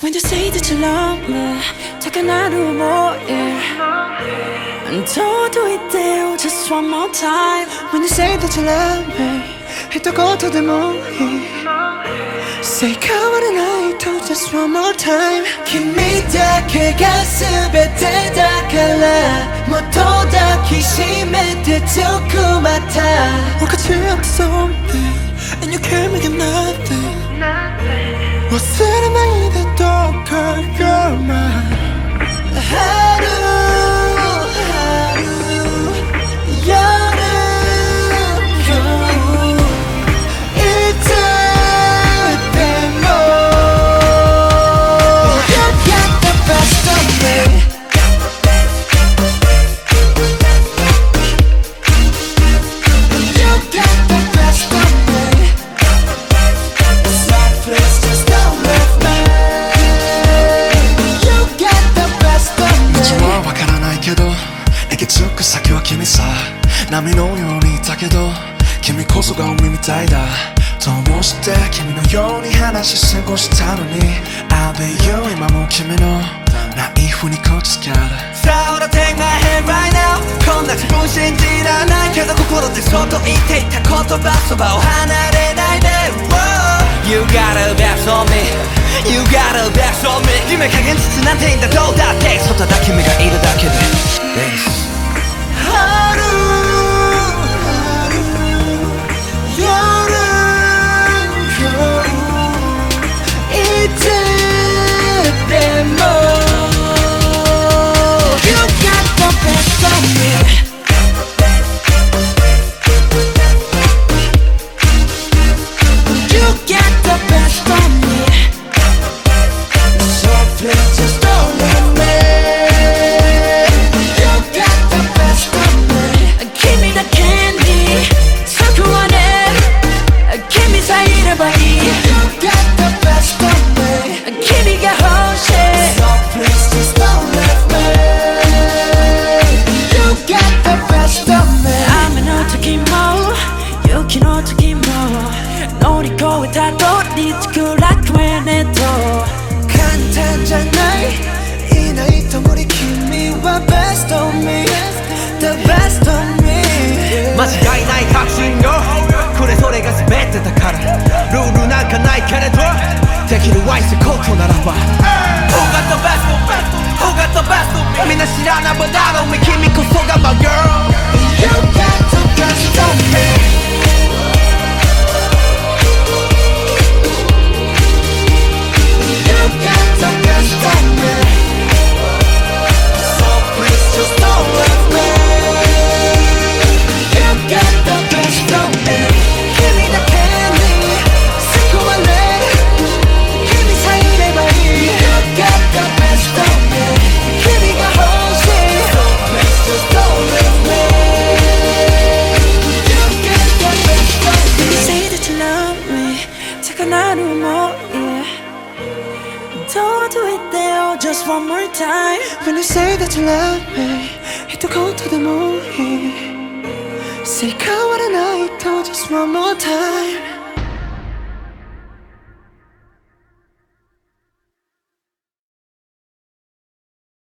When you say that you love me 작은 하루 뭐해 Don't do it there just one more time When you say that you love me 一言でもいい Say 変わらないと just one more time 君だけが全てだからもっと抱きしめて強くまた分かち合って something And you can't make it nothing 忘れない her, girl, mine. 着く先は君さ。波のようにいたけど君こそが海みたいだ。どうして君のように話し過ごしたのに。I'll be you 今も君の。ナイフにこっちつける。さあほら take my hand right now こんな自分信じらないけど心でそっと言っていた言葉そばを離れないで。Whoa! You got a best on me. You got a best on me. 夢加減つつなんていいんだどうだって。外だ君がいるだけで。間違いない確信よ。これそれが全てだから。ルールなんかないけれど。できるワイスコートならば。Who got the best of me? Who got the best of me? みんな知らないもだろう。君こそが my girl can I do more? Yeah. Don't do it there, just one more time. When you say that you love me, hit the cold to the movie Say, come on a night, though, just one more time.